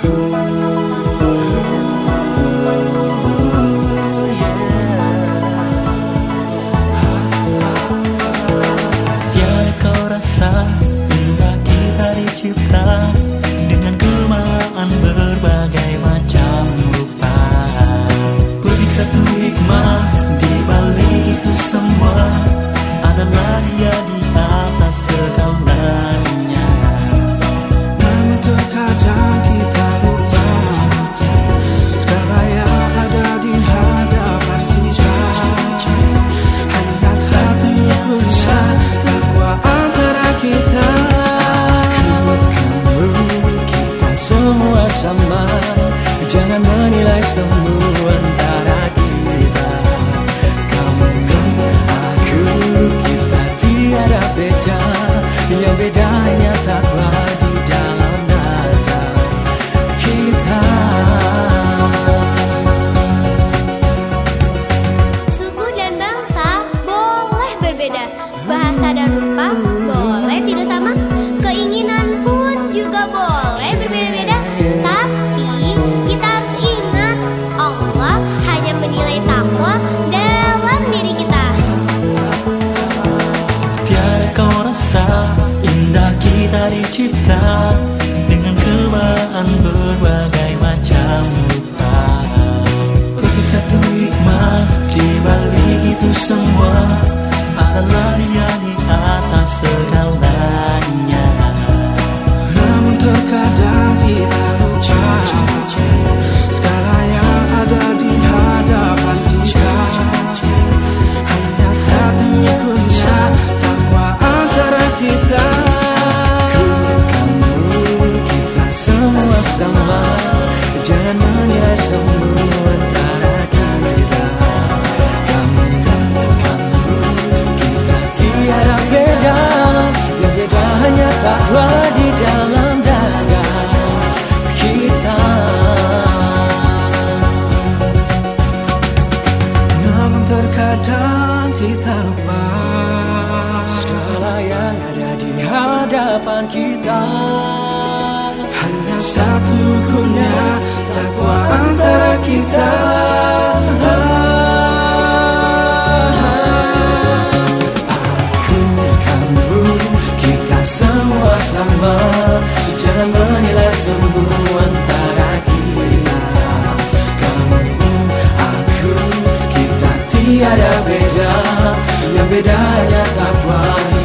Oh. boleh berbeda-beda, tapi kita harus ingat Allah hanya menilai takwa dalam diri kita. Tiada kau rasa indah kita dicipta dengan kemarahan berbagai macam rupa. Tapi satu hikmah di balik itu semua adalah yang di atas segala semua. Sama Jangan menilai semua antara kita Kamu, kamu, kita tiada beda. Yang beda hanya takwa di dalam dada kita. Namun terkadang kita lupa Segala yang ada di hadapan kita satu punya takwa antara kita. Aku, kamu, kita semua sama. Jangan menilai semua antara kita. Kamu, aku, kita tiada beda. Yang bedanya takwa di